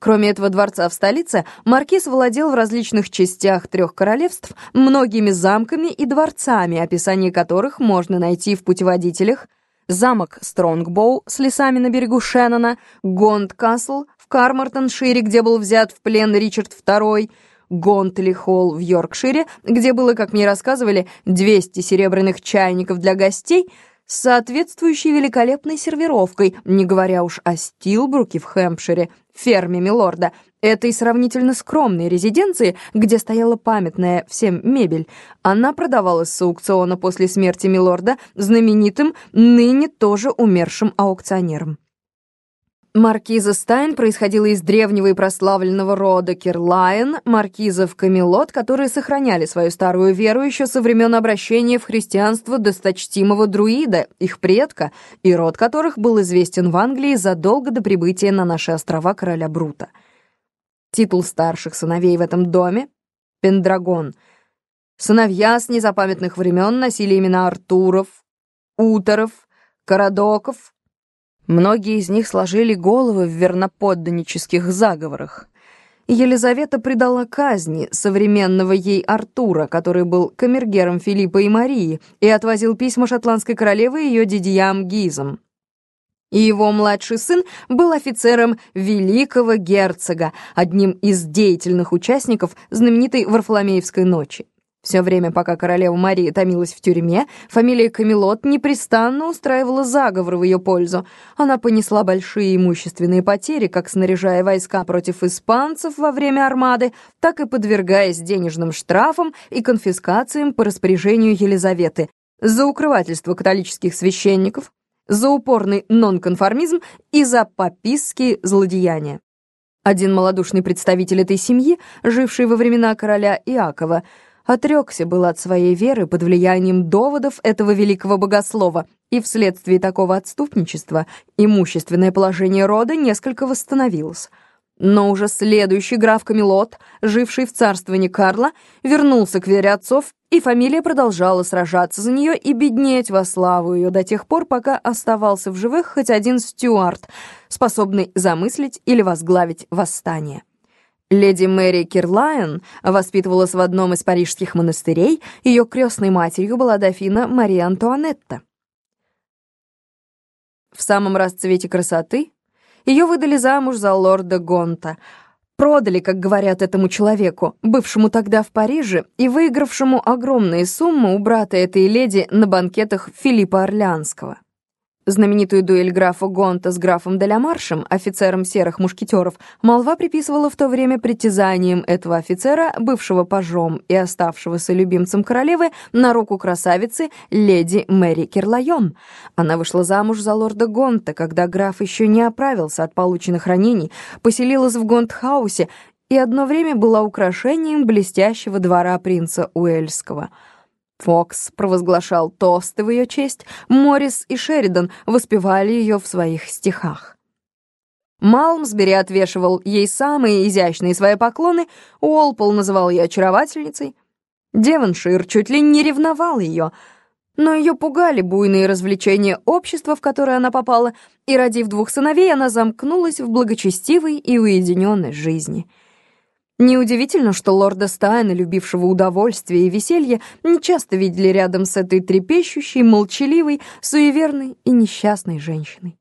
Кроме этого дворца в столице, маркиз владел в различных частях трех королевств многими замками и дворцами, описание которых можно найти в путеводителях. Замок Стронгбоу с лесами на берегу Шеннона, Гонд-Касл в Кармартоншире, где был взят в плен Ричард II, Гонтли-Холл в Йоркшире, где было, как мне рассказывали, 200 серебряных чайников для гостей — с соответствующей великолепной сервировкой, не говоря уж о Стилбруке в Хэмпшире, ферме Милорда, этой сравнительно скромной резиденции, где стояла памятная всем мебель. Она продавалась с аукциона после смерти Милорда знаменитым, ныне тоже умершим аукционером. Маркиза Стайн происходила из древнего и прославленного рода Кирлайн, маркизов Камелот, которые сохраняли свою старую веру еще со времен обращения в христианство досточтимого друида, их предка, и род которых был известен в Англии задолго до прибытия на наши острова короля Брута. Титул старших сыновей в этом доме — Пендрагон. Сыновья с незапамятных времен носили имена Артуров, Уторов, Карадоков, Многие из них сложили головы в верноподданнических заговорах. Елизавета предала казни современного ей Артура, который был камергером Филиппа и Марии, и отвозил письма шотландской королевы ее дядьям Гизам. И его младший сын был офицером великого герцога, одним из деятельных участников знаменитой Варфоломеевской ночи. Все время, пока королева Мария томилась в тюрьме, фамилия Камелот непрестанно устраивала заговор в ее пользу. Она понесла большие имущественные потери, как снаряжая войска против испанцев во время армады, так и подвергаясь денежным штрафам и конфискациям по распоряжению Елизаветы за укрывательство католических священников, за упорный нонконформизм и за папистские злодеяния. Один малодушный представитель этой семьи, живший во времена короля Иакова, отрекся был от своей веры под влиянием доводов этого великого богослова, и вследствие такого отступничества имущественное положение рода несколько восстановилось. Но уже следующий граф Камелот, живший в царствовании Карла, вернулся к вере отцов, и фамилия продолжала сражаться за нее и беднеть во славу ее до тех пор, пока оставался в живых хоть один стюарт, способный замыслить или возглавить восстание. Леди Мэри Кирлайн воспитывалась в одном из парижских монастырей, ее крестной матерью была дофина Мария Антуанетта. В самом расцвете красоты ее выдали замуж за лорда Гонта, продали, как говорят этому человеку, бывшему тогда в Париже и выигравшему огромные суммы у брата этой леди на банкетах Филиппа Орлеанского. Знаменитую дуэль графа Гонта с графом Делямаршем, офицером серых мушкетеров, молва приписывала в то время притязанием этого офицера, бывшего пажом и оставшегося любимцем королевы, на руку красавицы леди Мэри Кирлайон. Она вышла замуж за лорда Гонта, когда граф еще не оправился от полученных ранений, поселилась в Гонтхаусе и одно время была украшением блестящего двора принца Уэльского — Фокс провозглашал тосты в ее честь, Моррис и Шеридан воспевали ее в своих стихах. Малмсбери отвешивал ей самые изящные свои поклоны, Уолпол называл ее очаровательницей. Деваншир чуть ли не ревновал ее, но ее пугали буйные развлечения общества, в которое она попала, и, родив двух сыновей, она замкнулась в благочестивой и уединенной жизни — Неудивительно, что лорда Стайна, любившего удовольствие и веселье, нечасто видели рядом с этой трепещущей, молчаливой, суеверной и несчастной женщиной.